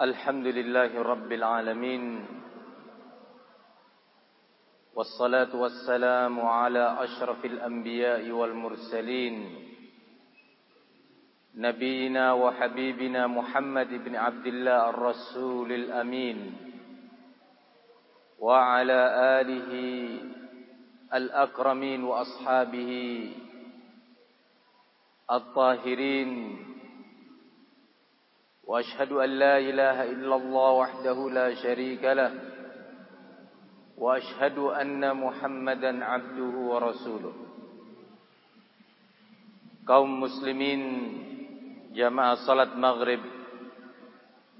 الحمد لله رب العالمين والصلاة والسلام على أشرف الأنبياء والمرسلين نبينا وحبيبنا محمد بن عبد الله الرسول الأمين وعلى آله الأكرمين وأصحابه الطاهرين وأشهد أن لا إله إلا الله وحده لا شريك له وأشهد أن محمدا عبده ورسوله kaum muslimin jamaah salat maghrib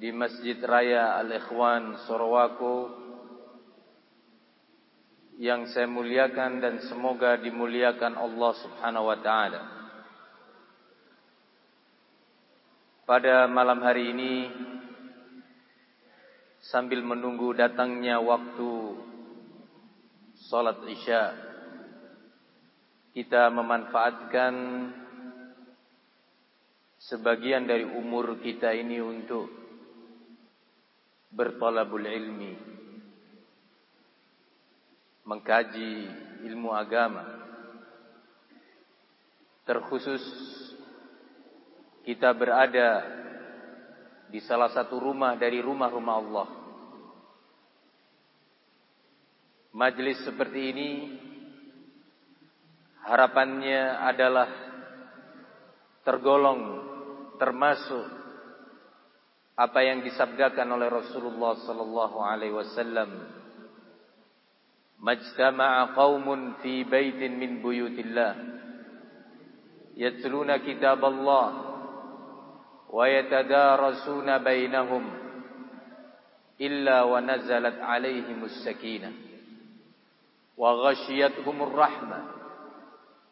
di Masjid Raya Al-Ikhwan Sorowako yang saya muliakan dan semoga dimuliakan Allah Subhanahu wa taala. Pada malam hari ini sambil menunggu datangnya waktu salat Isya kita memanfaatkan sebagian dari umur kita ini untuk bertalabul ilmi mengkaji ilmu agama terkhusus kita berada di salah satu rumah dari rumah-rumah Allah. Majlis seperti ini harapannya adalah tergolong termasuk apa yang disabdakan oleh Rasulullah sallallahu alaihi wasallam. Majtama'a qaumun fi baitin min buyutillah. Yatluna kitab Allah ويتدارسون بينهم إلا ونزلت عليهم السكينة وغشيتهم الرحمة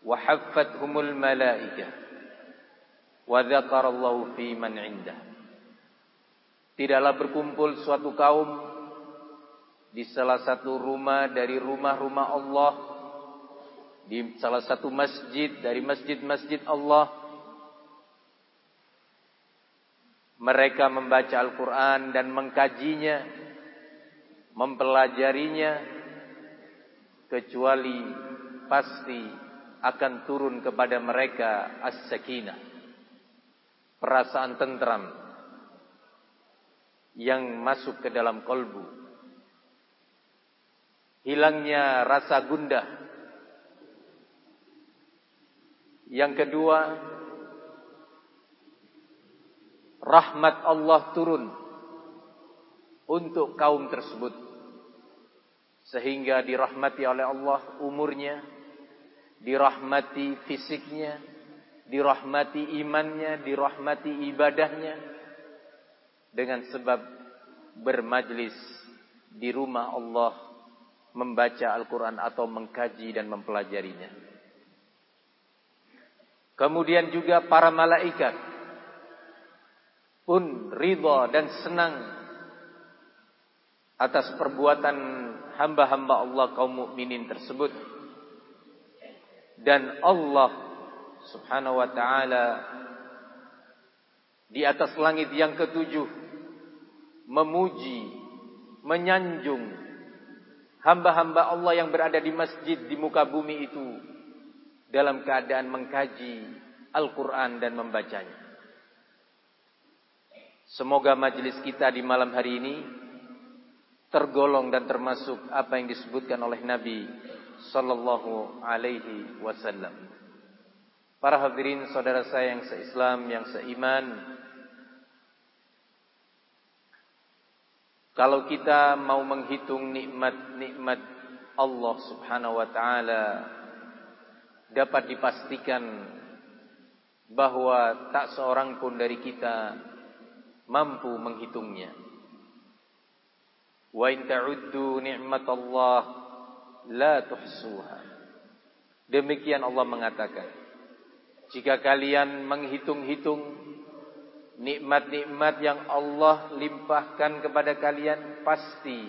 وحفتهم الملائكة وذكر الله في من عنده Tidaklah berkumpul suatu kaum di salah satu rumah dari rumah-rumah Allah di salah satu masjid dari masjid-masjid Allah mereka membaca Al-Quran dan mengkajinya, mempelajarinya, kecuali pasti akan turun kepada mereka as-sakinah, perasaan tentram yang masuk ke dalam kolbu, hilangnya rasa gundah. Yang kedua, rahmat Allah turun untuk kaum tersebut. Sehingga dirahmati oleh Allah umurnya dirahmati fisiknya dirahmati imannya dirahmati ibadahnya. Dengan sebab bermajlis di rumah Allah membaca Al-Quran atau mengkaji dan mempelajarinya. Kemudian juga para malaikat pun ridha dan senang atas perbuatan hamba-hamba Allah kaum mukminin tersebut. Dan Allah Subhanahu wa taala di atas langit yang ketujuh memuji menyanjung hamba-hamba Allah yang berada di masjid di muka bumi itu dalam keadaan mengkaji Al-Qur'an dan membacanya Semoga majlis kita di malam hari ini tergolong dan termasuk apa yang disebutkan oleh Nabi sallallahu alaihi wasallam. Para hadirin saudara saya yang seislam yang seiman Kalau kita mau menghitung nikmat-nikmat Allah Subhanahu wa taala dapat dipastikan bahwa tak seorang pun dari kita mampu menghitungnya. Wa in ta'uddu ni'matallah la tuhsuha. Demikian Allah mengatakan. Jika kalian menghitung-hitung nikmat-nikmat yang Allah limpahkan kepada kalian, pasti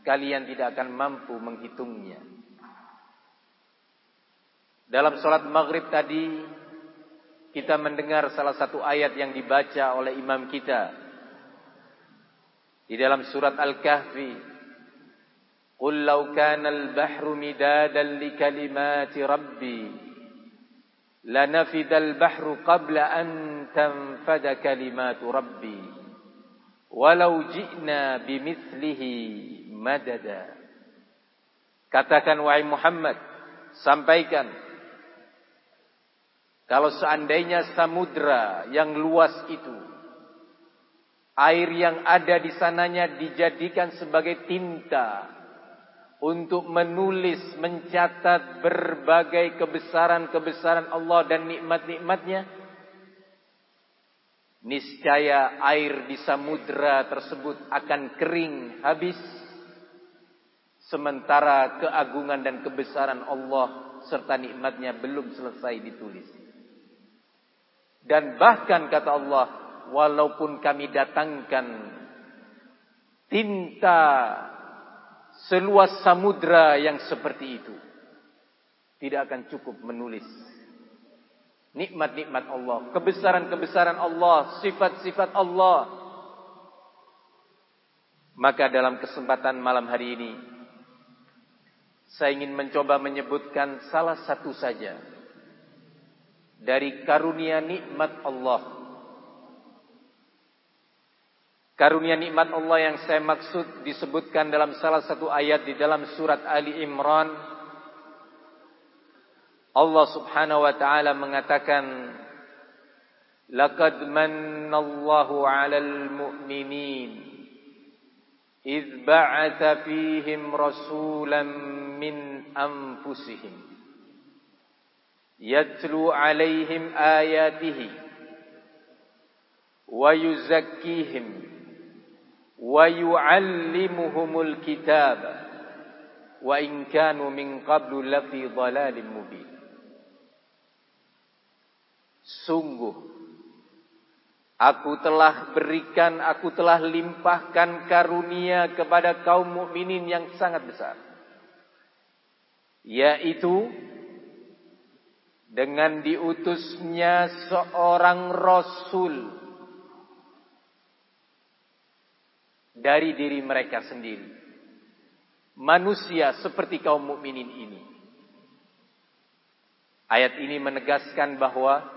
kalian tidak akan mampu menghitungnya. Dalam salat maghrib tadi kita mendengar salah satu ayat yang dibaca oleh imam kita. Di dalam surat Al-Kahfi. Qul law kana al-bahru midadan li kalimati rabbi lanafida al-bahru qabla an tanfada kalimatu rabbi walau ji'na bimithlihi madada. Katakan wahai Muhammad sampaikan kalau seandainya samudra yang luas itu air yang ada di sananya dijadikan sebagai tinta untuk menulis mencatat berbagai kebesaran-kebesaran Allah dan nikmat-nikmatnya niscaya air di samudra tersebut akan kering habis sementara keagungan dan kebesaran Allah serta nikmatnya belum selesai ditulis dan bahkan kata Allah walaupun kami datangkan tinta seluas samudra yang seperti itu tidak akan cukup menulis nikmat-nikmat Allah, kebesaran-kebesaran Allah, sifat-sifat Allah. Maka dalam kesempatan malam hari ini saya ingin mencoba menyebutkan salah satu saja dari karunia nikmat Allah. Karunia nikmat Allah yang saya maksud disebutkan dalam salah satu ayat di dalam surat Ali Imran. Allah Subhanahu wa taala mengatakan Laqad mannallahu 'alal mu'minin. Idh ba'atha fihim rasulan min anfusihim يتلو عليهم آياته ويزكيهم ويعلمهم الكتاب وإن كانوا من قبل لفي ضلال مبين Sungguh, aku telah berikan, aku telah limpahkan karunia kepada kaum mukminin yang sangat besar. Yaitu dengan diutusnya seorang rasul dari diri mereka sendiri. Manusia seperti kaum mukminin ini. Ayat ini menegaskan bahwa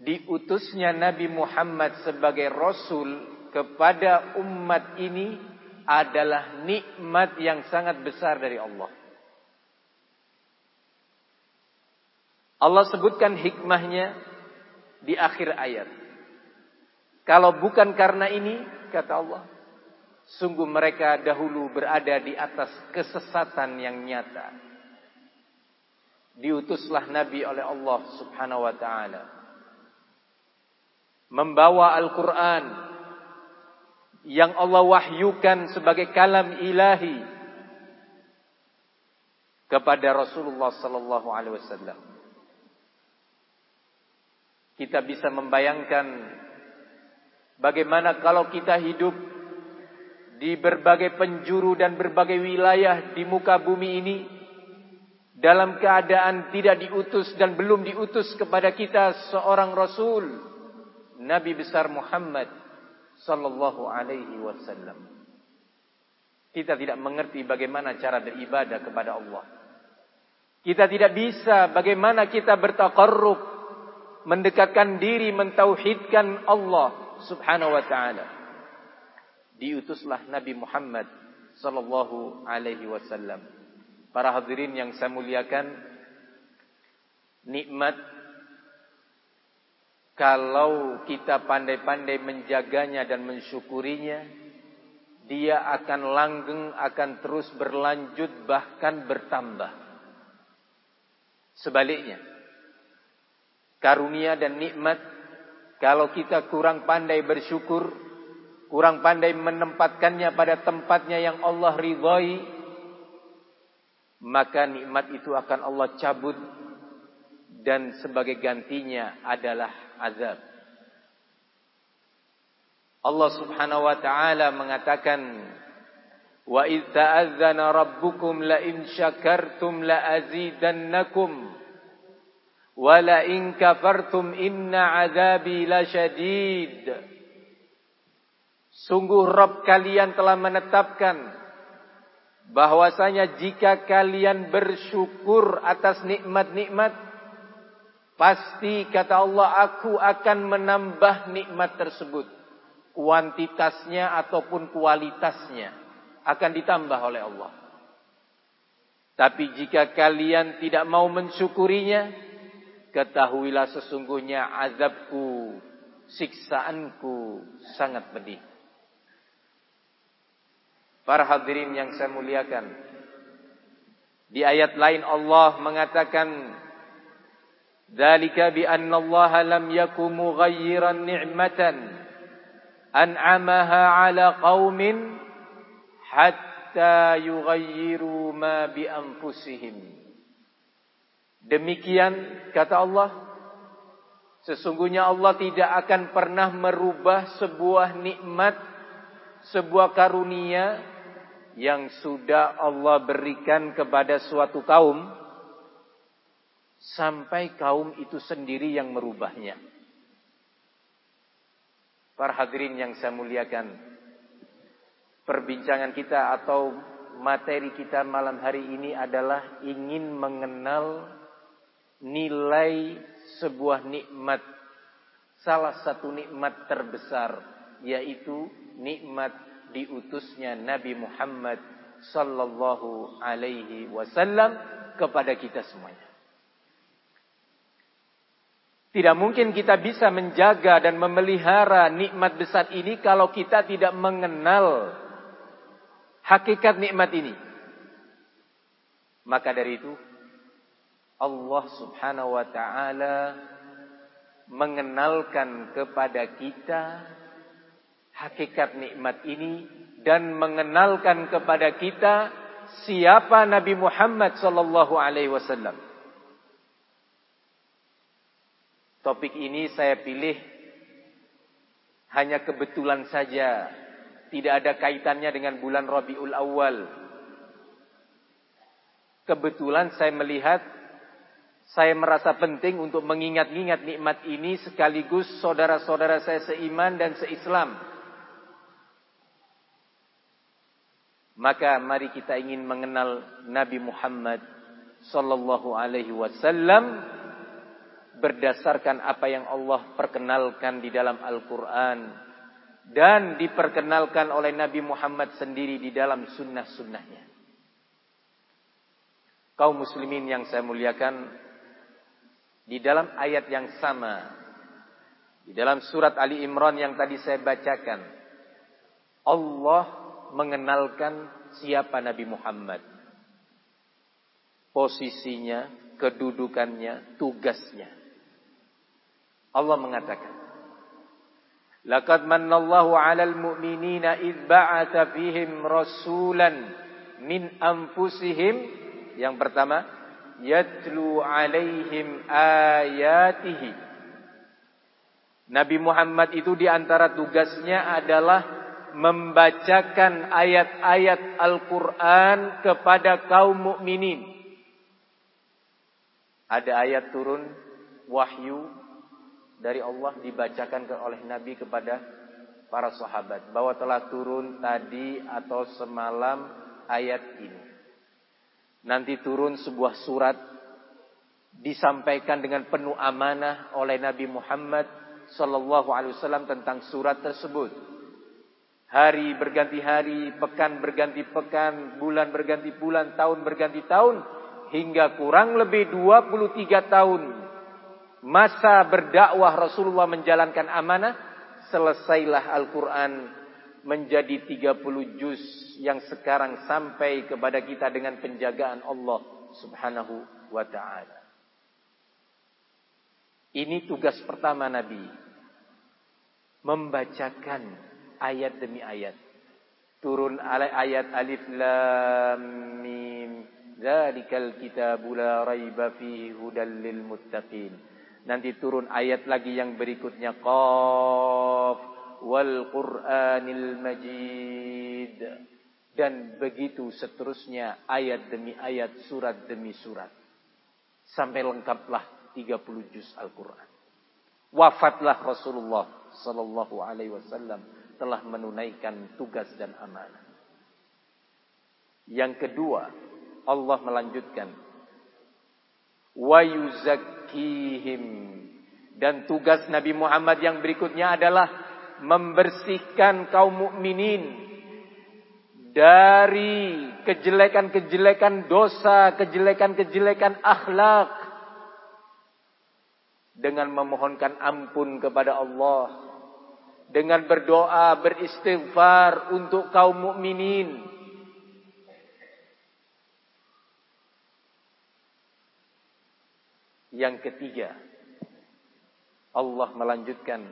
diutusnya Nabi Muhammad sebagai rasul kepada umat ini adalah nikmat yang sangat besar dari Allah. Allah sebutkan hikmahnya di akhir ayat. Kalau bukan karena ini, kata Allah. Sungguh mereka dahulu berada di atas kesesatan yang nyata. Diutuslah Nabi oleh Allah subhanahu wa ta'ala. Membawa Al-Quran. Yang Allah wahyukan sebagai kalam ilahi. Kepada Rasulullah sallallahu alaihi wasallam. Kita bisa membayangkan Bagaimana kalau kita hidup di berbagai penjuru dan berbagai wilayah di muka bumi ini dalam keadaan tidak diutus dan belum diutus kepada kita seorang rasul Nabi besar Muhammad sallallahu alaihi wasallam. Kita tidak mengerti bagaimana cara beribadah kepada Allah. Kita tidak bisa bagaimana kita bertaqarrub mendekatkan diri mentauhidkan Allah subhanahu wa ta'ala. Diutuslah Nabi Muhammad sallallahu alaihi wasallam. Para hadirin yang saya muliakan nikmat kalau kita pandai-pandai menjaganya dan mensyukurinya dia akan langgeng akan terus berlanjut bahkan bertambah. Sebaliknya karunia dan nikmat kalau kita kurang pandai bersyukur, kurang pandai menempatkannya pada tempatnya yang Allah ridhai, maka nikmat itu akan Allah cabut dan sebagai gantinya adalah azab. Allah Subhanahu wa taala mengatakan wa idz ta'azzana rabbukum la in syakartum la azidannakum Wala in kafartum inna azabi lasyadid. Sungguh Rabb kalian telah menetapkan bahwasanya jika kalian bersyukur atas nikmat-nikmat pasti kata Allah aku akan menambah nikmat tersebut kuantitasnya ataupun kualitasnya akan ditambah oleh Allah. Tapi jika kalian tidak mau mensyukurinya, ketahuilah sesungguhnya azabku, siksaanku sangat pedih. Para hadirin yang saya muliakan. Di ayat lain Allah mengatakan Dzalika bi anna Allah lam yakum mughayyiran ni'matan an'amaha 'ala qaumin hatta yughayyiru ma bi anfusihim. Demikian kata Allah Sesungguhnya Allah tidak akan pernah merubah sebuah nikmat sebuah karunia yang sudah Allah berikan kepada suatu kaum sampai kaum itu sendiri yang merubahnya. Para hadirin yang saya muliakan, perbincangan kita atau materi kita malam hari ini adalah ingin mengenal nilai sebuah nikmat, salah satu nikmat terbesar, yaitu nikmat diutusnya Nabi Muhammad sallallahu alaihi wasallam kepada kita semuanya. Tidak mungkin kita bisa menjaga dan memelihara nikmat besar ini kalau kita tidak mengenal hakikat nikmat ini. Maka dari itu Allah Subhanahu wa taala mengenalkan kepada kita hakikat nikmat ini dan mengenalkan kepada kita siapa Nabi Muhammad sallallahu alaihi wasallam. Topik ini saya pilih hanya kebetulan saja, tidak ada kaitannya dengan bulan Rabiul Awal. Kebetulan saya melihat saya merasa penting untuk mengingat-ingat nikmat ini sekaligus saudara-saudara saya seiman dan seislam Maka mari kita ingin mengenal Nabi Muhammad sallallahu alaihi wasallam berdasarkan apa yang Allah perkenalkan di dalam Al-Qur'an dan diperkenalkan oleh Nabi Muhammad sendiri di dalam sunnah-sunnahnya. Kaum muslimin yang saya muliakan di dalam ayat yang sama di dalam surat Ali Imran yang tadi saya bacakan Allah mengenalkan siapa Nabi Muhammad. Posisinya, kedudukannya, tugasnya. Allah mengatakan, Laqad mannallahu 'alal mu'minina id ba'atha fihim rasulan min anfusihim yang pertama yatlu 'alaihim ayatihi Nabi Muhammad itu di antara tugasnya adalah membacakan ayat-ayat Al-Quran kepada kaum mukminin. Ada ayat turun wahyu dari Allah dibacakan oleh Nabi kepada para sahabat bahwa telah turun tadi atau semalam ayat ini. Nanti turun sebuah surat disampaikan dengan penuh amanah oleh Nabi Muhammad sallallahu alaihi wasallam tentang surat tersebut. Hari berganti hari, pekan berganti pekan, bulan berganti bulan, tahun berganti tahun. Hingga kurang lebih 23 tahun. Masa berdakwah Rasulullah menjalankan amanah. Selesailah Al-Quran menjadi 30 juz yang sekarang sampai kepada kita dengan penjagaan Allah subhanahu wa ta'ala. Ini tugas pertama Nabi. Membacakan ayat demi ayat. Turun ayat alif lam mim. Zalikal kitabu la raiba fihi hudal lil muttaqin. Nanti turun ayat lagi yang berikutnya qaf wal qur'anil majid. Dan begitu seterusnya ayat demi ayat, surat demi surat. Sampai lengkaplah 30 juz Al-Quran. Wafatlah Rasulullah sallallahu alaihi wasallam telah menunaikan tugas dan amanah. Yang kedua, Allah melanjutkan wa yuzakkihim dan tugas Nabi Muhammad yang berikutnya adalah membersihkan kaum mukminin dari kejelekan-kejelekan dosa, kejelekan-kejelekan akhlak dengan memohonkan ampun kepada Allah dengan berdoa beristighfar untuk kaum mukminin. Yang ketiga Allah melanjutkan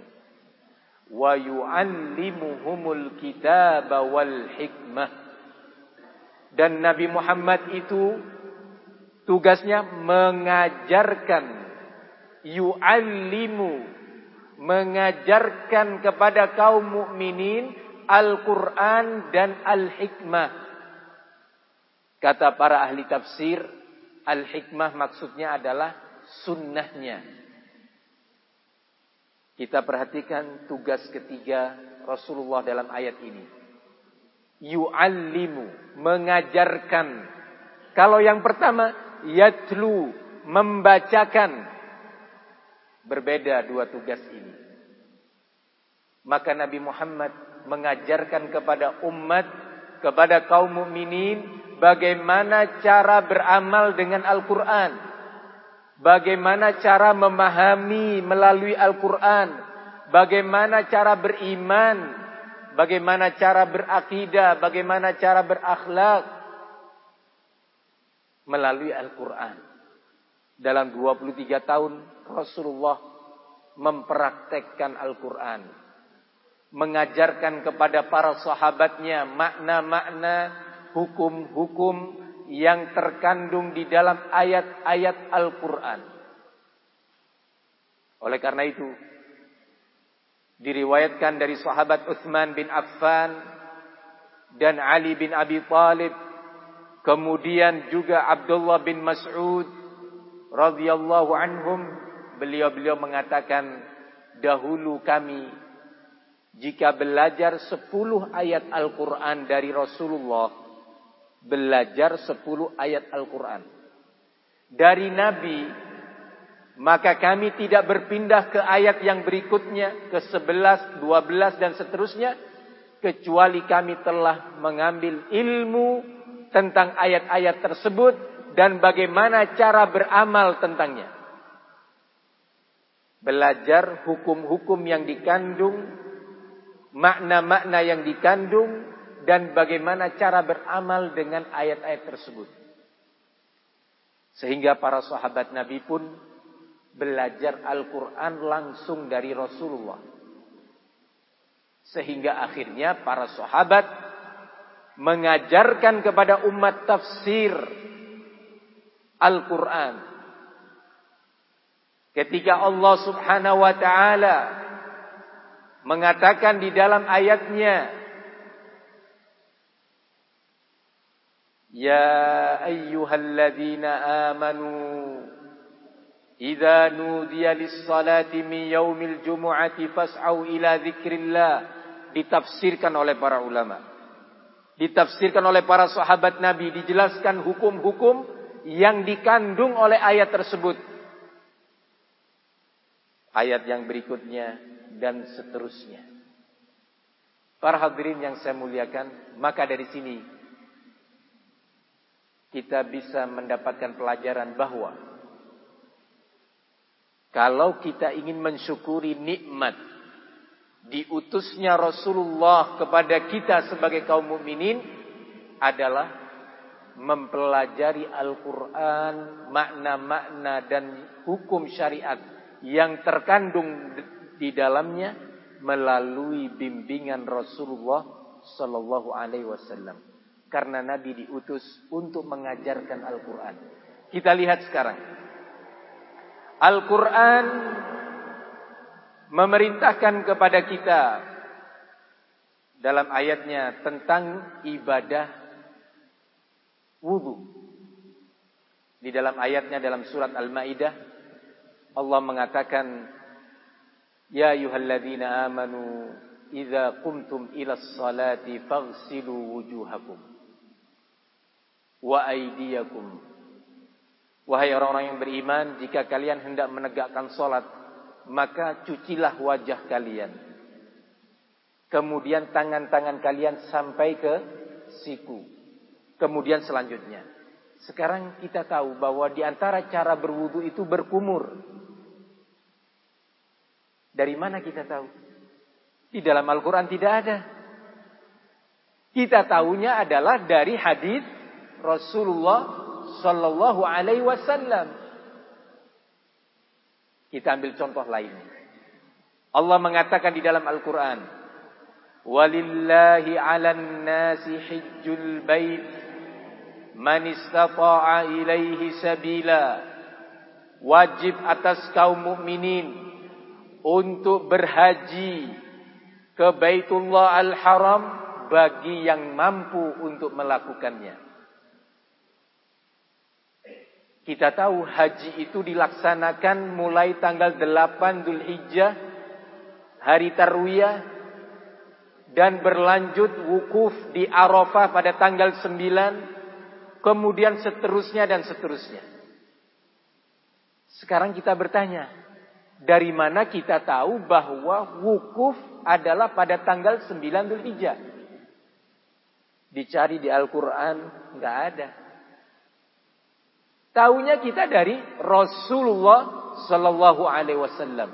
wa yu'allimuhumul kitaba wal hikmah dan Nabi Muhammad itu tugasnya mengajarkan yu'allimu mengajarkan kepada kaum mukminin Al-Qur'an dan Al-Hikmah. Kata para ahli tafsir, Al-Hikmah maksudnya adalah sunnahnya. Kita perhatikan tugas ketiga Rasulullah dalam ayat ini. Yu'allimu, mengajarkan. Kalau yang pertama, yatlu, membacakan. Berbeda dua tugas ini. Maka Nabi Muhammad mengajarkan kepada umat, kepada kaum mukminin bagaimana cara beramal dengan Al-Quran. Bagaimana cara memahami melalui Al-Quran. Bagaimana cara beriman. Bagaimana cara berakidah. Bagaimana cara berakhlak. Melalui Al-Quran. Dalam 23 tahun Rasulullah mempraktekkan Al-Quran. Mengajarkan kepada para sahabatnya makna-makna hukum-hukum yang terkandung di dalam ayat-ayat Al-Quran. Oleh karena itu, diriwayatkan dari sahabat Uthman bin Affan dan Ali bin Abi Talib, kemudian juga Abdullah bin Mas'ud radhiyallahu anhum beliau-beliau mengatakan dahulu kami jika belajar 10 ayat Al-Qur'an dari Rasulullah belajar 10 ayat Al-Qur'an. Dari nabi maka kami tidak berpindah ke ayat yang berikutnya ke 11, 12 dan seterusnya kecuali kami telah mengambil ilmu tentang ayat-ayat tersebut dan bagaimana cara beramal tentangnya. Belajar hukum-hukum yang dikandung, makna-makna yang dikandung, dan bagaimana cara beramal dengan ayat-ayat tersebut. Sehingga para sahabat Nabi pun belajar Al-Quran langsung dari Rasulullah. Sehingga akhirnya para sahabat mengajarkan kepada umat tafsir Al-Quran Ketika Allah subhanahu wa ta'ala mengatakan di dalam ayatnya Ya ayyuhalladzina amanu Iza nudiya lissalati min yaumil jumu'ati fas'au ila zikrillah Ditafsirkan oleh para ulama. Ditafsirkan oleh para sahabat Nabi. Dijelaskan hukum-hukum yang dikandung oleh ayat tersebut. Ayat yang berikutnya dan seterusnya. Para hadirin yang saya muliakan, maka dari sini kita bisa mendapatkan pelajaran bahwa kalau kita ingin mensyukuri nikmat diutusnya Rasulullah kepada kita sebagai kaum mukminin adalah mempelajari Al-Quran, makna-makna dan hukum syariat yang terkandung di dalamnya melalui bimbingan Rasulullah sallallahu alaihi wasallam. Karena Nabi diutus untuk mengajarkan Al-Qur'an. Kita lihat sekarang. Al-Qur'an memerintahkan kepada kita dalam ayatnya tentang ibadah wudu. Di dalam ayatnya dalam surat Allah mengatakan Ya ayuhalladzina amanu idza qumtum ila sholati faghsilu wujuhakum wa aydiyakum Wahai orang-orang yang beriman, jika kalian hendak menegakkan solat, maka cucilah wajah kalian. Kemudian tangan-tangan kalian sampai ke siku. Kemudian selanjutnya. Sekarang kita tahu bahwa di antara cara berwudu itu berkumur. Dari mana kita tahu? Di dalam Al-Quran tidak ada. Kita tahunya adalah dari hadis Rasulullah sallallahu alaihi wasallam. Kita ambil contoh lain. Allah mengatakan di dalam Al-Qur'an, "Walillahi 'alan nasi hajjul bait man istata'a ilaihi sabila." Wajib atas kaum mukminin untuk berhaji ke Baitullah Al-Haram bagi yang mampu untuk melakukannya. Kita tahu haji itu dilaksanakan mulai tanggal 8 Dhul Hijjah, hari Tarwiyah, dan berlanjut wukuf di Arafah pada tanggal 9, kemudian seterusnya dan seterusnya. Sekarang kita bertanya, dari mana kita tahu bahwa wukuf adalah pada tanggal 9 Dhul Hijjah? Dicari di Al-Quran, nggak ada. Taunya kita dari Rasulullah Sallallahu Alaihi Wasallam.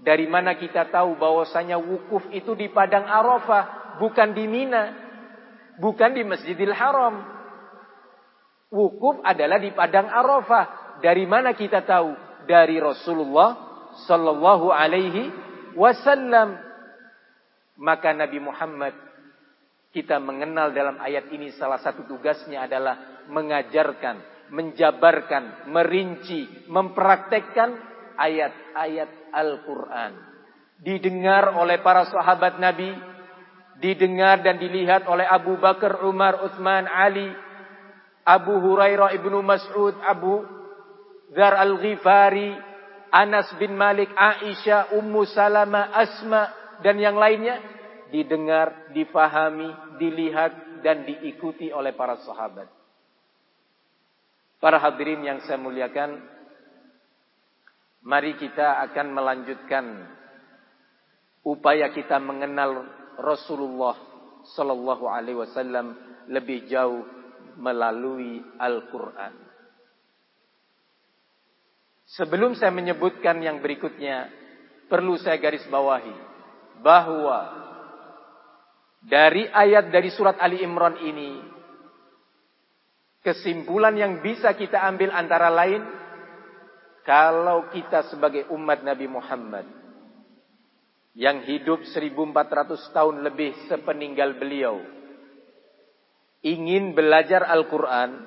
Dari mana kita tahu bahwasanya wukuf itu di padang Arafah, bukan di Mina, bukan di Masjidil Haram. Wukuf adalah di padang Arafah. Dari mana kita tahu? Dari Rasulullah Sallallahu Alaihi Wasallam. Maka Nabi Muhammad kita mengenal dalam ayat ini salah satu tugasnya adalah mengajarkan menjabarkan, merinci, mempraktekkan ayat-ayat Al-Quran. Didengar oleh para sahabat Nabi, didengar dan dilihat oleh Abu Bakar, Umar, Uthman, Ali, Abu Hurairah, Ibnu Mas'ud, Abu Dhar Al-Ghifari, Anas bin Malik, Aisyah, Ummu Salama, Asma, dan yang lainnya. Didengar, difahami, dilihat, dan diikuti oleh para sahabat. Para hadirin yang saya muliakan, mari kita akan melanjutkan upaya kita mengenal Rasulullah sallallahu alaihi wasallam lebih jauh melalui Al-Qur'an. Sebelum saya menyebutkan yang berikutnya, perlu saya garis bawahi bahwa dari ayat dari surat Ali Imran ini Kesimpulan yang bisa kita ambil antara lain kalau kita sebagai umat Nabi Muhammad yang hidup 1400 tahun lebih sepeninggal beliau ingin belajar Al-Qur'an,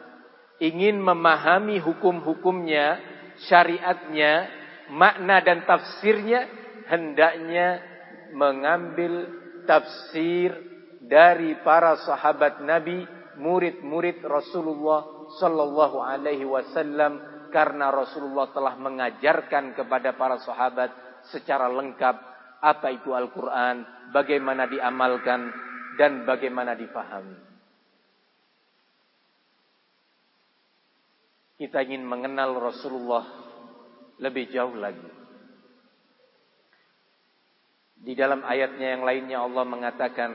ingin memahami hukum-hukumnya, syariatnya, makna dan tafsirnya, hendaknya mengambil tafsir dari para sahabat Nabi murid-murid Rasulullah sallallahu alaihi wasallam karena Rasulullah telah mengajarkan kepada para sahabat secara lengkap apa itu Al-Qur'an, bagaimana diamalkan dan bagaimana difahami. Kita ingin mengenal Rasulullah lebih jauh lagi. Di dalam ayatnya yang lainnya Allah mengatakan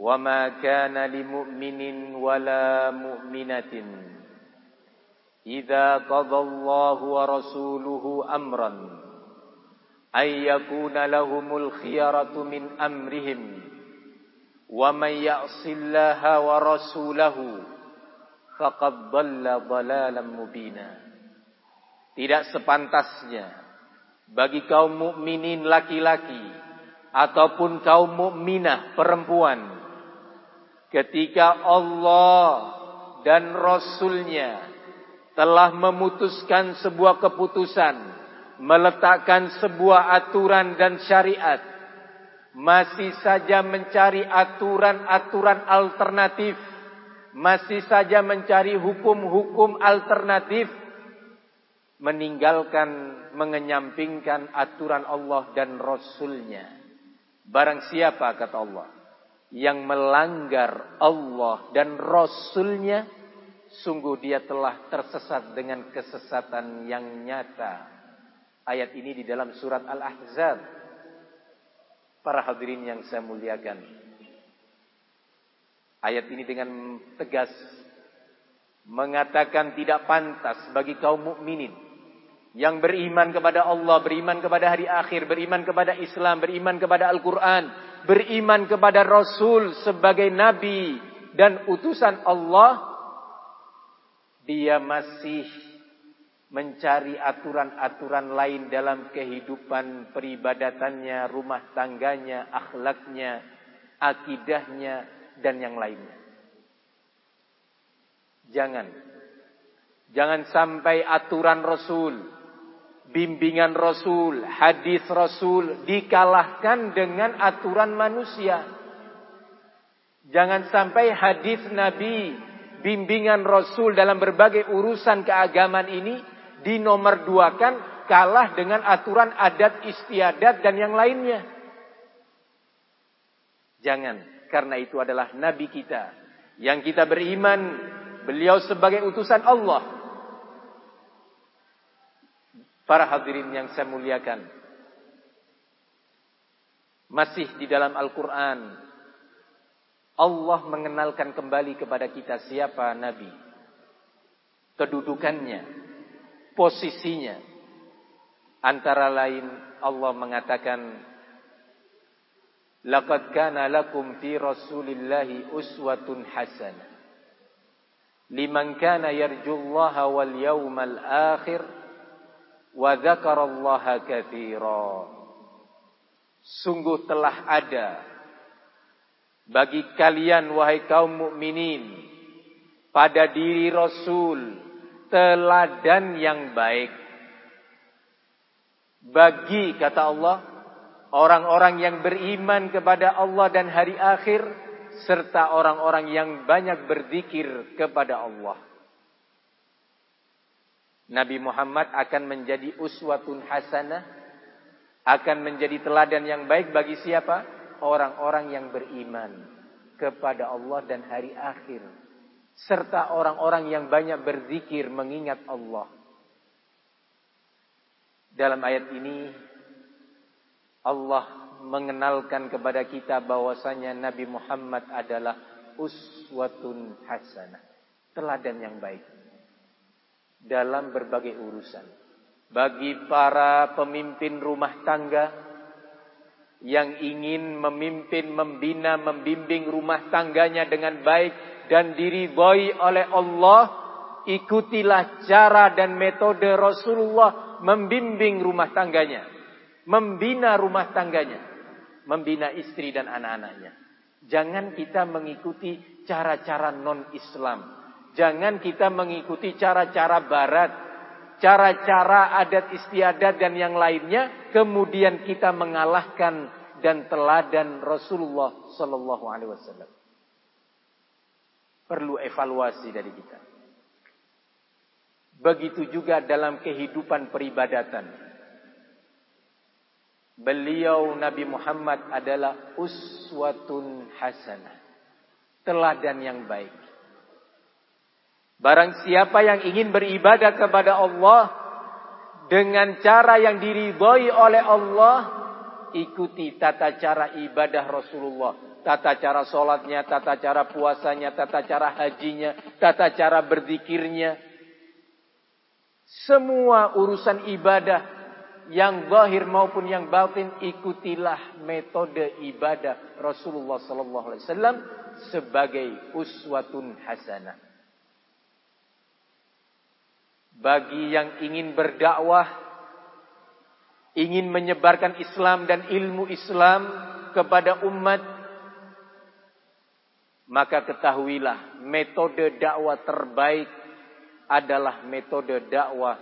وما كان لمؤمن ولا مؤمنة إذا قضى الله ورسوله أمرا أن يكون لهم الخيرة من أمرهم ومن يعص الله ورسوله فقد ضل ضلالا مبينا Tidak sepantasnya bagi kaum mukminin laki-laki ataupun kaum mukminah perempuan ketika Allah dan Rasulnya telah memutuskan sebuah keputusan, meletakkan sebuah aturan dan syariat, masih saja mencari aturan-aturan alternatif, masih saja mencari hukum-hukum alternatif, meninggalkan, mengenyampingkan aturan Allah dan Rasulnya. Barang siapa kata Allah yang melanggar Allah dan Rasulnya, sungguh dia telah tersesat dengan kesesatan yang nyata. Ayat ini di dalam surat Al-Ahzab. Para hadirin yang saya muliakan. Ayat ini dengan tegas mengatakan tidak pantas bagi kaum mukminin yang beriman kepada Allah, beriman kepada hari akhir, beriman kepada Islam, beriman kepada Al-Quran, beriman kepada Rasul sebagai Nabi dan utusan Allah, dia masih mencari aturan-aturan lain dalam kehidupan peribadatannya, rumah tangganya, akhlaknya, akidahnya, dan yang lainnya. Jangan. Jangan sampai aturan Rasul bimbingan Rasul, hadis Rasul dikalahkan dengan aturan manusia. Jangan sampai hadis Nabi, bimbingan Rasul dalam berbagai urusan keagamaan ini dinomorduakan kalah dengan aturan adat istiadat dan yang lainnya. Jangan, karena itu adalah Nabi kita. Yang kita beriman, beliau sebagai utusan Allah Para hadirin yang saya muliakan. Masih di dalam Al-Quran. Allah mengenalkan kembali kepada kita siapa Nabi. Kedudukannya. Posisinya. Antara lain Allah mengatakan. Laqad kana lakum fi rasulillahi uswatun hasanah. Liman kana yarjullaha wal yawmal akhir wa dzakarallaha katsira. Sungguh telah ada bagi kalian wahai kaum mukminin pada diri rasul teladan yang baik. Bagi kata Allah orang-orang yang beriman kepada Allah dan hari akhir serta orang-orang yang banyak berzikir kepada Allah Nabi Muhammad akan menjadi uswatun hasanah, akan menjadi teladan yang baik bagi siapa? Orang-orang yang beriman kepada Allah dan hari akhir. Serta orang-orang yang banyak berzikir mengingat Allah. Dalam ayat ini, Allah mengenalkan kepada kita bahwasanya Nabi Muhammad adalah uswatun hasanah. Teladan yang baik dalam berbagai urusan. Bagi para pemimpin rumah tangga yang ingin memimpin, membina, membimbing rumah tangganya dengan baik dan diridhoi oleh Allah, ikutilah cara dan metode Rasulullah membimbing rumah tangganya, membina rumah tangganya, membina istri dan anak-anaknya. Jangan kita mengikuti cara-cara non-Islam Jangan kita mengikuti cara-cara barat, cara-cara adat istiadat dan yang lainnya, kemudian kita mengalahkan dan teladan Rasulullah sallallahu alaihi wasallam. Perlu evaluasi dari kita. Begitu juga dalam kehidupan peribadatan. Beliau Nabi Muhammad adalah uswatun hasanah. Teladan yang baik. Barang siapa yang ingin beribadah kepada Allah dengan cara yang diridhoi oleh Allah, ikuti tata cara ibadah Rasulullah. Tata cara solatnya, tata cara puasanya, tata cara hajinya, tata cara berzikirnya. Semua urusan ibadah yang zahir maupun yang batin ikutilah metode ibadah Rasulullah sallallahu alaihi wasallam sebagai uswatun hasanah bagi yang ingin berdakwah, ingin menyebarkan Islam dan ilmu Islam kepada umat, maka ketahuilah metode dakwah terbaik adalah metode dakwah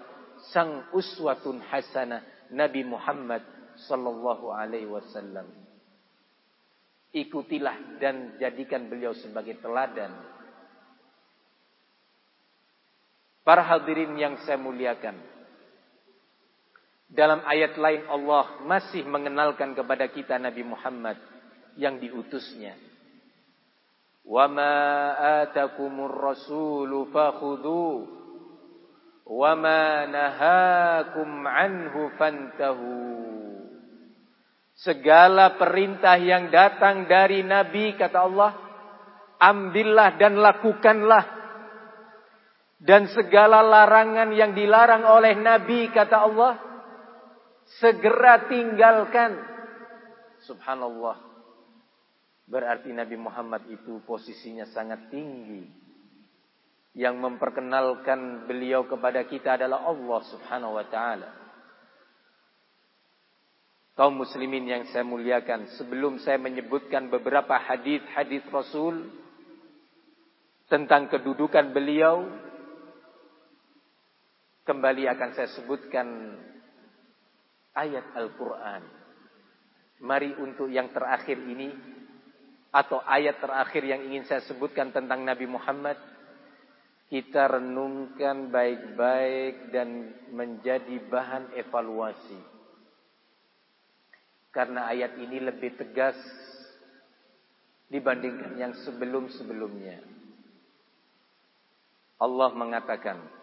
sang uswatun hasanah Nabi Muhammad sallallahu alaihi wasallam. Ikutilah dan jadikan beliau sebagai teladan Para hadirin yang saya muliakan. Dalam ayat lain Allah masih mengenalkan kepada kita Nabi Muhammad yang diutusnya. Atakumur rasulu fakhudhu wa ma nahakum anhu fantahu. Segala perintah yang datang dari Nabi kata Allah, ambillah dan lakukanlah. Dan segala larangan yang dilarang oleh Nabi kata Allah, segera tinggalkan. Subhanallah. Berarti Nabi Muhammad itu posisinya sangat tinggi. Yang memperkenalkan beliau kepada kita adalah Allah subhanahu wa ta'ala. Kaum muslimin yang saya muliakan. Sebelum saya menyebutkan beberapa hadis-hadis Rasul. Tentang kedudukan beliau. Kembali akan saya sebutkan ayat Al-Quran. Mari untuk yang terakhir ini atau ayat terakhir yang ingin saya sebutkan tentang Nabi Muhammad kita renungkan baik-baik dan menjadi bahan evaluasi. Karena ayat ini lebih tegas dibandingkan yang sebelum-sebelumnya. Allah mengatakan,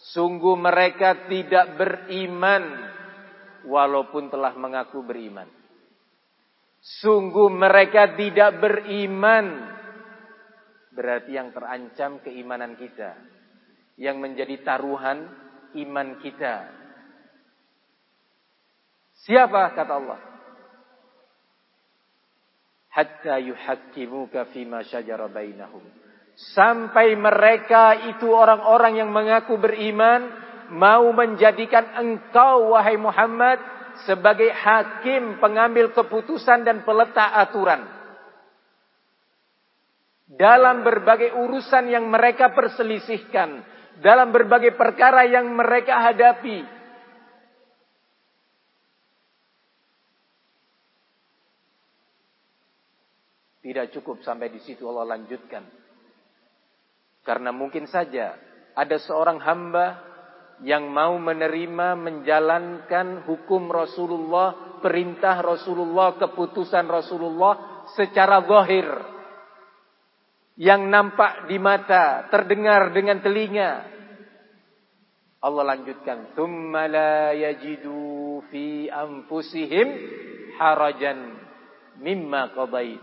Sungguh mereka tidak beriman walaupun telah mengaku beriman. Sungguh mereka tidak beriman. Berarti yang terancam keimanan kita. Yang menjadi taruhan iman kita. Siapa kata Allah? Hatta yuhakkimuka fima syajara bainahum Sampai mereka itu orang-orang yang mengaku beriman mau menjadikan engkau wahai Muhammad sebagai hakim pengambil keputusan dan peletak aturan dalam berbagai urusan yang mereka perselisihkan, dalam berbagai perkara yang mereka hadapi. Tidak cukup sampai di situ Allah lanjutkan. Karena mungkin saja ada seorang hamba yang mau menerima menjalankan hukum Rasulullah, perintah Rasulullah, keputusan Rasulullah secara zahir. Yang nampak di mata, terdengar dengan telinga. Allah lanjutkan, "Tsumma la yajidu fi anfusihim harajan mimma qadait."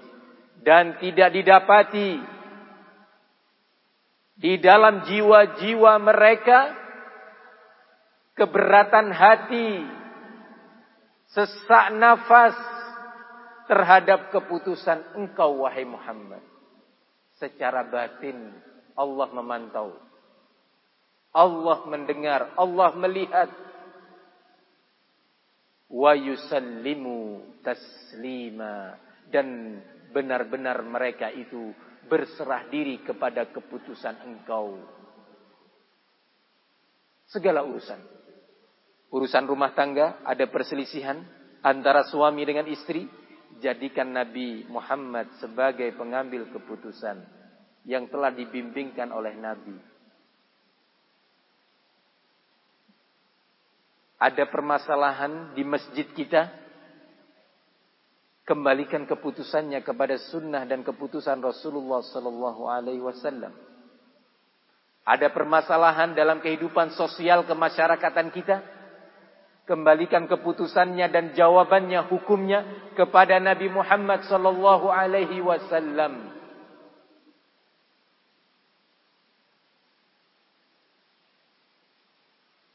Dan tidak didapati di dalam jiwa-jiwa mereka keberatan hati, sesak nafas terhadap keputusan engkau wahai Muhammad. Secara batin Allah memantau. Allah mendengar, Allah melihat. Wa yusallimu taslima dan benar-benar mereka itu berserah diri kepada keputusan engkau. Segala urusan. Urusan rumah tangga, ada perselisihan antara suami dengan istri. Jadikan Nabi Muhammad sebagai pengambil keputusan yang telah dibimbingkan oleh Nabi. Ada permasalahan di masjid kita, kembalikan keputusannya kepada sunnah dan keputusan Rasulullah sallallahu alaihi wasallam. Ada permasalahan dalam kehidupan sosial kemasyarakatan kita, kembalikan keputusannya dan jawabannya hukumnya kepada Nabi Muhammad sallallahu alaihi wasallam.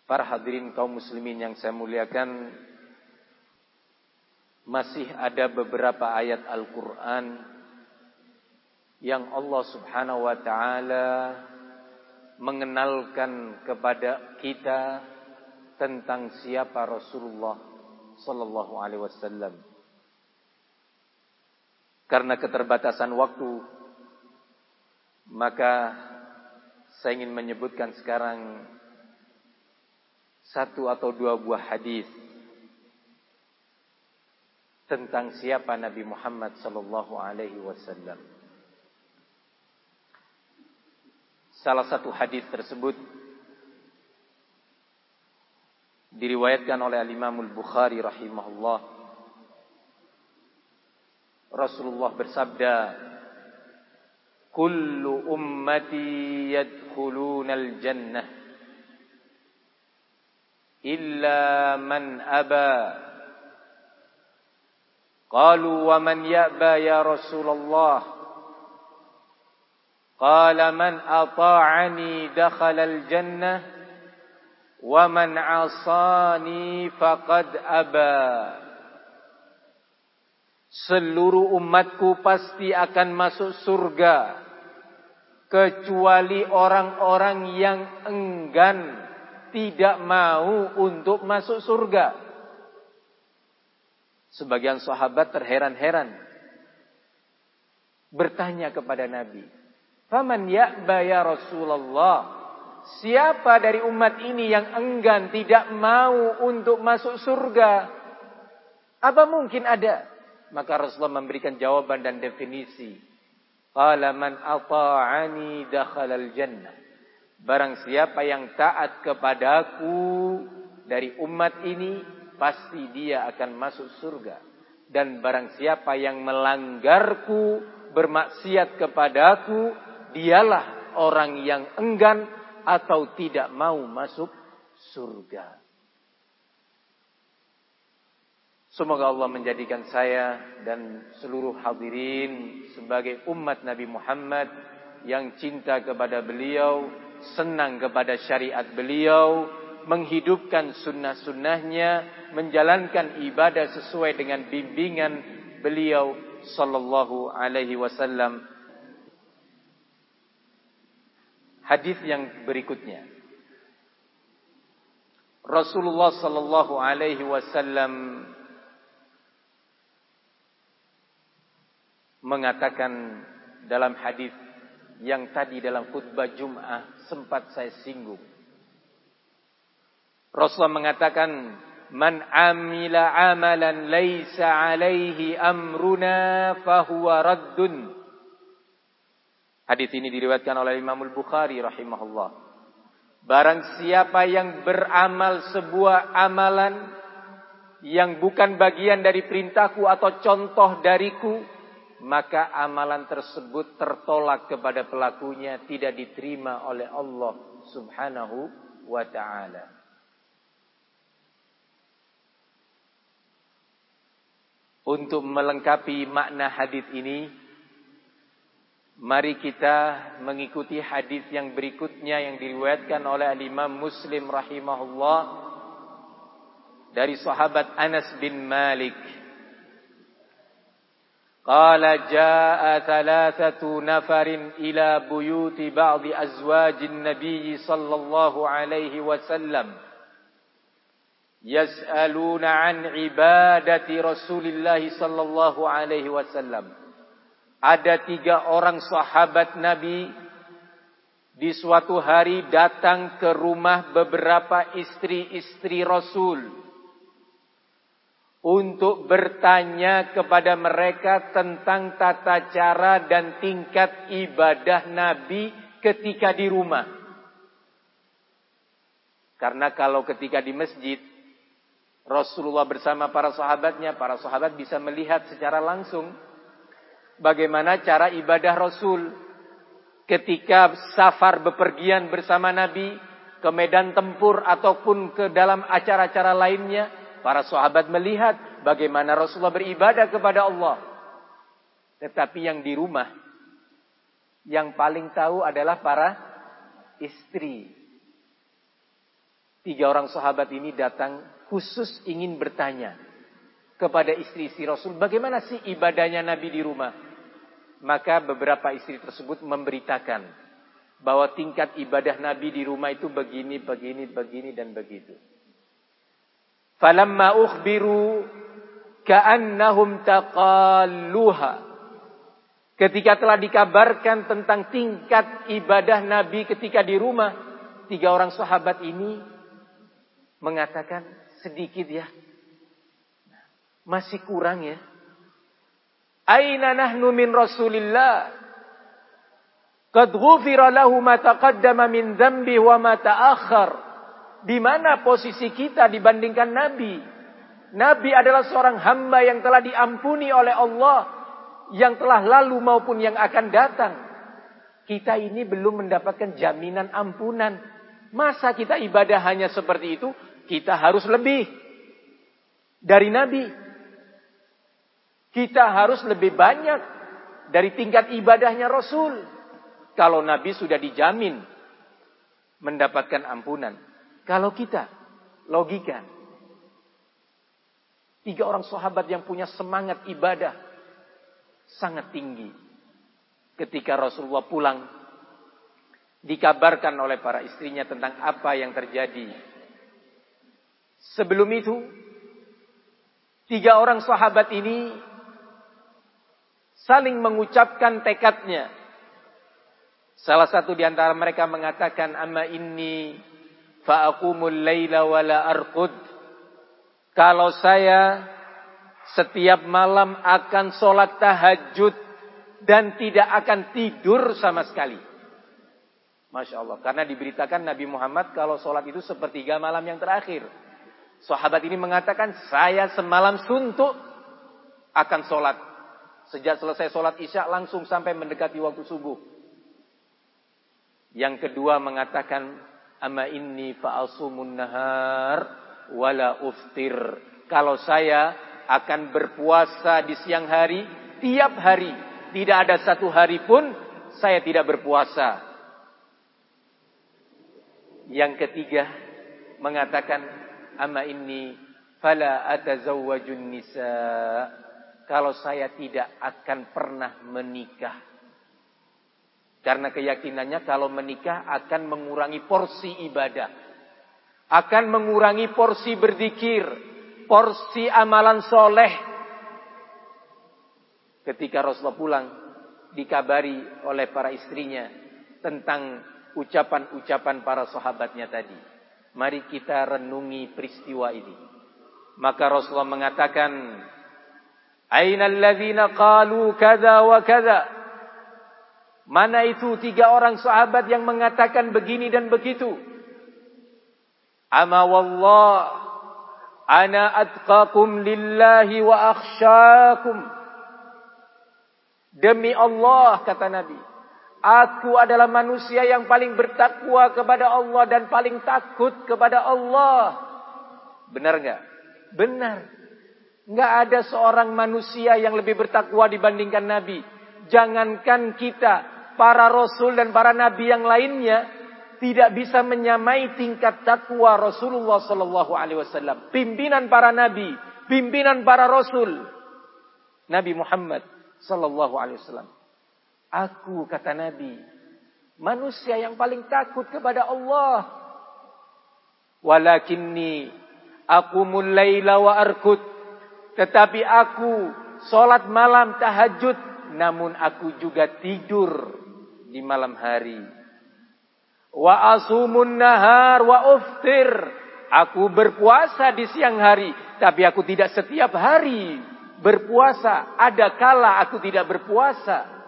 Para hadirin kaum muslimin yang saya muliakan, masih ada beberapa ayat Al-Quran yang Allah subhanahu wa ta'ala mengenalkan kepada kita tentang siapa Rasulullah sallallahu alaihi wasallam. Karena keterbatasan waktu maka saya ingin menyebutkan sekarang satu atau dua buah hadis tentang siapa Nabi Muhammad sallallahu alaihi wasallam. Salah satu hadis tersebut diriwayatkan oleh Imam Al-Bukhari rahimahullah. Rasulullah bersabda, "Kullu ummati yadkhuluna al-jannah illa man aba." قالوا ومن يأبى يا رسول الله قال من أطاعني دخل الجنة ومن عصاني فقد أبى Seluruh umatku pasti akan masuk surga kecuali orang-orang yang enggan tidak mau untuk masuk surga. Sebagian sahabat terheran-heran bertanya kepada Nabi, Faman ya'ba ya Rasulullah. Siapa dari umat ini yang enggan tidak mau untuk masuk surga? Apa mungkin ada? Maka Rasulullah memberikan jawaban dan definisi. Qala man ata'ani dakhalal jannah. Barang siapa yang taat kepadaku dari umat ini, pasti dia akan masuk surga. Dan barang siapa yang melanggarku, bermaksiat kepadaku, dialah orang yang enggan atau tidak mau masuk surga. Semoga Allah menjadikan saya dan seluruh hadirin sebagai umat Nabi Muhammad yang cinta kepada beliau, senang kepada syariat beliau, menghidupkan sunnah-sunnahnya, menjalankan ibadah sesuai dengan bimbingan beliau sallallahu alaihi wasallam hadis yang berikutnya. Rasulullah sallallahu alaihi wasallam mengatakan dalam hadis yang tadi dalam khutbah Jumat sempat saya singgung. Rasulullah mengatakan man amila amalan laisa alaihi amruna fahuwa raddun Hadis ini diriwayatkan oleh Imam Al-Bukhari rahimahullah. Barang siapa yang beramal sebuah amalan yang bukan bagian dari perintahku atau contoh dariku, maka amalan tersebut tertolak kepada pelakunya, tidak diterima oleh Allah Subhanahu wa taala. Untuk melengkapi makna hadis ini, Mari kita mengikuti hadis yang berikutnya yang diriwayatkan oleh Imam Muslim rahimahullah dari sahabat Anas bin Malik. Qala jaa thalathatu nafarin ila buyuti ba'di azwajin nabiy sallallahu alaihi wasallam yas'aluna an ibadati Rasulillah sallallahu alaihi wasallam ada tiga orang sahabat Nabi di suatu hari datang ke rumah beberapa istri-istri Rasul untuk bertanya kepada mereka tentang tata cara dan tingkat ibadah Nabi ketika di rumah. Karena kalau ketika di masjid Rasulullah bersama para sahabatnya, para sahabat bisa melihat secara langsung bagaimana cara ibadah Rasul ketika safar bepergian bersama Nabi ke medan tempur ataupun ke dalam acara-acara lainnya, para sahabat melihat bagaimana Rasulullah beribadah kepada Allah. Tetapi yang di rumah yang paling tahu adalah para istri. Tiga orang sahabat ini datang khusus ingin bertanya kepada istri-istri Rasul, bagaimana sih ibadahnya Nabi di rumah? Maka beberapa istri tersebut memberitakan bahwa tingkat ibadah Nabi di rumah itu begini, begini, begini dan begitu. Falamma ukhbiru ka'annahum taqalluha. Ketika telah dikabarkan tentang tingkat ibadah Nabi ketika di rumah, tiga orang sahabat ini mengatakan sedikit ya. Masih kurang ya. Aina nahnu min Rasulillah? Qad ghufira lahu ma taqaddama min dhanbi wa ma ta'akhkhar. Di mana posisi kita dibandingkan Nabi? Nabi adalah seorang hamba yang telah diampuni oleh Allah yang telah lalu maupun yang akan datang. Kita ini belum mendapatkan jaminan ampunan. Masa kita ibadah hanya seperti itu? Kita harus lebih dari Nabi. Kita harus lebih banyak dari tingkat ibadahnya Rasul. Kalau Nabi sudah dijamin mendapatkan ampunan. Kalau kita, logika. Tiga orang sahabat yang punya semangat ibadah sangat tinggi. Ketika Rasulullah pulang, dikabarkan oleh para istrinya tentang apa yang terjadi. Sebelum itu, tiga orang sahabat ini saling mengucapkan tekadnya. Salah satu di antara mereka mengatakan, "Amma inni fa'akumul laila wala arqud." Kalau saya setiap malam akan sholat tahajud dan tidak akan tidur sama sekali. Masya Allah. Karena diberitakan Nabi Muhammad kalau sholat itu sepertiga malam yang terakhir. Sahabat ini mengatakan, saya semalam suntuk akan sholat. Sejak selesai sholat isya langsung sampai mendekati waktu subuh. Yang kedua mengatakan, Ama inni fa'asumun nahar wala uftir. Kalau saya akan berpuasa di siang hari tiap hari. Tidak ada satu hari pun saya tidak berpuasa. Yang ketiga mengatakan amma inni fala atazawwajun nisa. Kalau saya tidak akan pernah menikah. Karena keyakinannya kalau menikah akan mengurangi porsi ibadah. Akan mengurangi porsi berzikir porsi amalan soleh. Ketika Rasulullah pulang, dikabari oleh para istrinya tentang ucapan-ucapan para sahabatnya tadi. Mari kita renungi peristiwa ini. Maka Rasulullah mengatakan, Aina alladzina qalu kada wa kada. Mana itu tiga orang sahabat yang mengatakan begini dan begitu? Ama wallah Ana atqakum lillahi wa akhsyakum. Demi Allah kata Nabi, aku adalah manusia yang paling bertakwa kepada Allah dan paling takut kepada Allah. Benar enggak? Benar. Enggak ada seorang manusia yang lebih bertakwa dibandingkan Nabi. Jangankan kita, para rasul dan para nabi yang lainnya tidak bisa menyamai tingkat takwa Rasulullah sallallahu alaihi wasallam. Pimpinan para nabi, pimpinan para rasul. Nabi Muhammad sallallahu alaihi wasallam. Aku kata Nabi, manusia yang paling takut kepada Allah. Walakinni aqumul laila wa arkut. Tetapi aku salat malam tahajud namun aku juga tidur di malam hari. Wa asumun nahar wa uftir. Aku berpuasa di siang hari. Tapi aku tidak setiap hari berpuasa. Ada kala aku tidak berpuasa.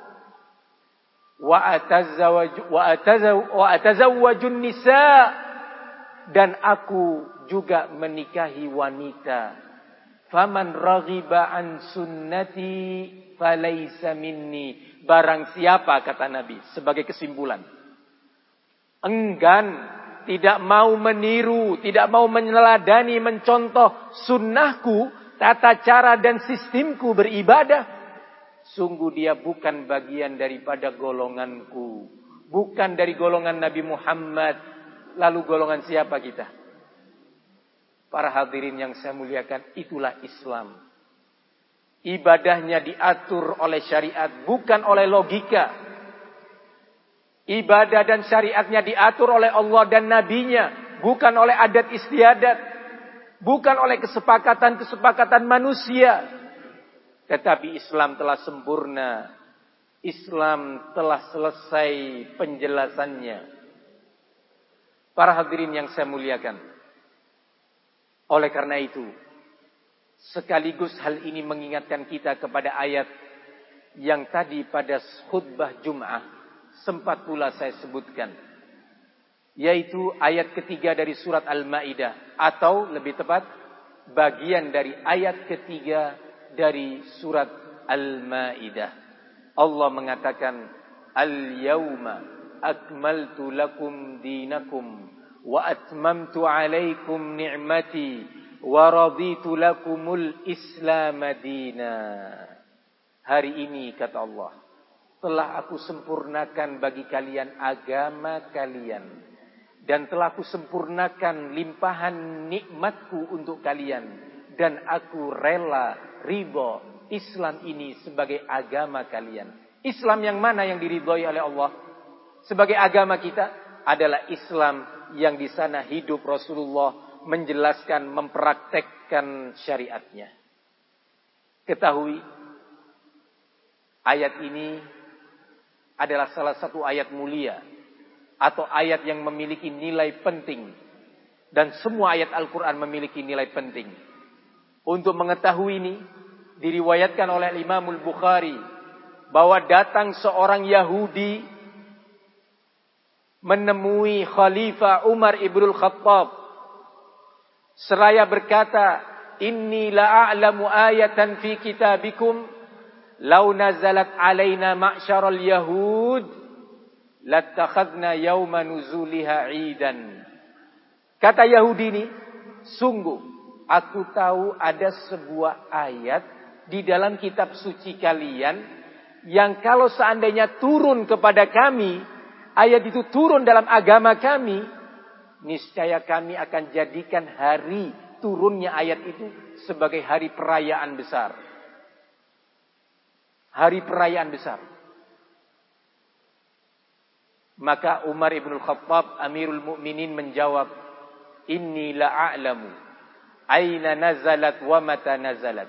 Wa atazawwajun nisa. Dan aku juga menikahi wanita. Faman raghiba an sunnati falaysa minni. Barang siapa kata Nabi sebagai kesimpulan enggan, tidak mau meniru, tidak mau meneladani, mencontoh sunnahku, tata cara dan sistemku beribadah, sungguh dia bukan bagian daripada golonganku. Bukan dari golongan Nabi Muhammad. Lalu golongan siapa kita? Para hadirin yang saya muliakan, itulah Islam. Ibadahnya diatur oleh syariat, bukan oleh logika. Ibadah dan syariatnya diatur oleh Allah dan nabinya, bukan oleh adat istiadat. bukan oleh kesepakatan-kesepakatan manusia, tetapi Islam telah sempurna. Islam telah selesai penjelasannya. Para hadirin yang saya muliakan. Oleh karena itu, sekaligus hal ini mengingatkan kita kepada ayat yang tadi pada khutbah Jum'ah sempat pula saya sebutkan. Yaitu ayat ketiga dari surat Al-Ma'idah. Atau lebih tepat, bagian dari ayat ketiga dari surat Al-Maidah. Allah mengatakan, "Al-yauma akmaltu lakum dinakum wa atmamtu 'alaikum ni'mati wa raditu lakumul Islam dina." Hari ini kata Allah, telah aku sempurnakan bagi kalian agama kalian dan telah aku sempurnakan limpahan nikmatku untuk kalian dan aku rela ridho Islam ini sebagai agama kalian. Islam yang mana yang diridhoi oleh Allah sebagai agama kita adalah Islam yang di sana hidup Rasulullah menjelaskan, mempraktekkan syariatnya. Ketahui ayat ini adalah salah satu ayat mulia atau ayat yang memiliki nilai penting dan semua ayat Al-Quran memiliki nilai penting. Untuk mengetahui ini, diriwayatkan oleh Imam Al-Bukhari bahwa datang seorang Yahudi menemui Khalifah Umar Ibn Khattab seraya berkata, "Inni la'alamu ayatan fi kitabikum law nazalat alaina ma'syaral yahud lattakhadna yawma nuzuliha 'idan." Kata Yahudi ini, sungguh aku tahu ada sebuah ayat di dalam kitab suci kalian yang kalau seandainya turun kepada kami, ayat itu turun dalam agama kami, niscaya kami akan jadikan hari turunnya ayat itu sebagai hari perayaan besar. Hari perayaan besar. Maka Umar ibn Khattab Amirul Mukminin menjawab, Inni la'a'lamu aina nazalat wa mata nazalat?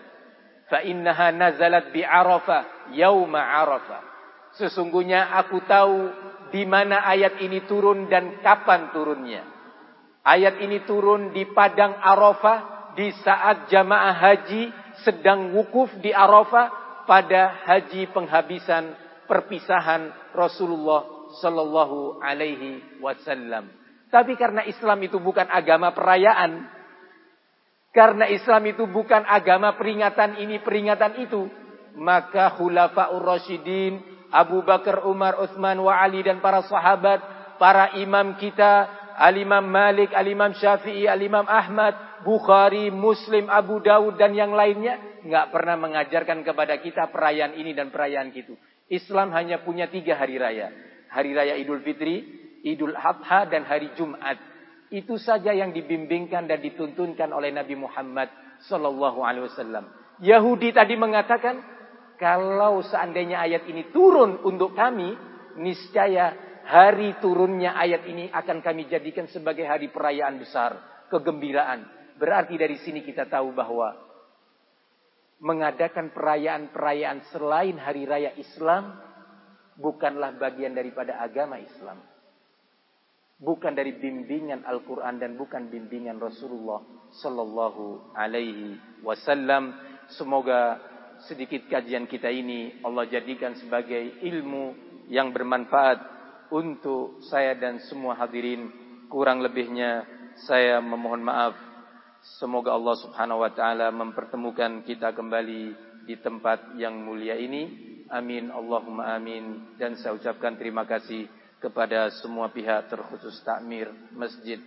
Fa innaha nazalat bi arafah yauma arafah. Sesungguhnya aku tahu di mana ayat ini turun dan kapan turunnya. Ayat ini turun di padang arafah di saat jamaah haji sedang wukuf di arafah pada haji penghabisan perpisahan Rasulullah sallallahu alaihi wasallam. Tapi karena Islam itu bukan agama perayaan karena Islam itu bukan agama peringatan ini, peringatan itu. Maka khulafa'ur rasyidin, Abu Bakar, Umar, Uthman, wa Ali dan para sahabat, para imam kita, Al-Imam Malik, Al-Imam Syafi'i, Al-Imam Ahmad, Bukhari, Muslim, Abu Dawud dan yang lainnya. nggak pernah mengajarkan kepada kita perayaan ini dan perayaan itu. Islam hanya punya tiga hari raya. Hari raya Idul Fitri, Idul Adha dan hari Jumat. Itu saja yang dibimbingkan dan dituntunkan oleh Nabi Muhammad sallallahu alaihi wasallam. Yahudi tadi mengatakan, kalau seandainya ayat ini turun untuk kami, niscaya hari turunnya ayat ini akan kami jadikan sebagai hari perayaan besar, kegembiraan. Berarti dari sini kita tahu bahwa mengadakan perayaan-perayaan selain hari raya Islam bukanlah bagian daripada agama Islam bukan dari bimbingan Al-Quran dan bukan bimbingan Rasulullah Sallallahu Alaihi Wasallam. Semoga sedikit kajian kita ini Allah jadikan sebagai ilmu yang bermanfaat untuk saya dan semua hadirin. Kurang lebihnya saya memohon maaf. Semoga Allah Subhanahu Wa Taala mempertemukan kita kembali di tempat yang mulia ini. Amin Allahumma amin dan saya ucapkan terima kasih kepada semua pihak terkhusus takmir Masjid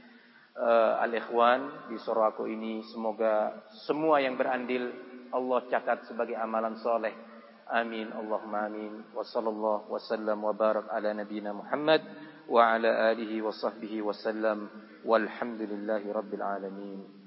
uh, Al-Ikhwan di Sorowako ini semoga semua yang berandil Allah catat sebagai amalan soleh. Amin Allahumma amin. Wa sallallahu wasallam wa barak ala nabiyina Muhammad wa ala alihi wa sahbihi wasallam walhamdulillahi rabbil alamin.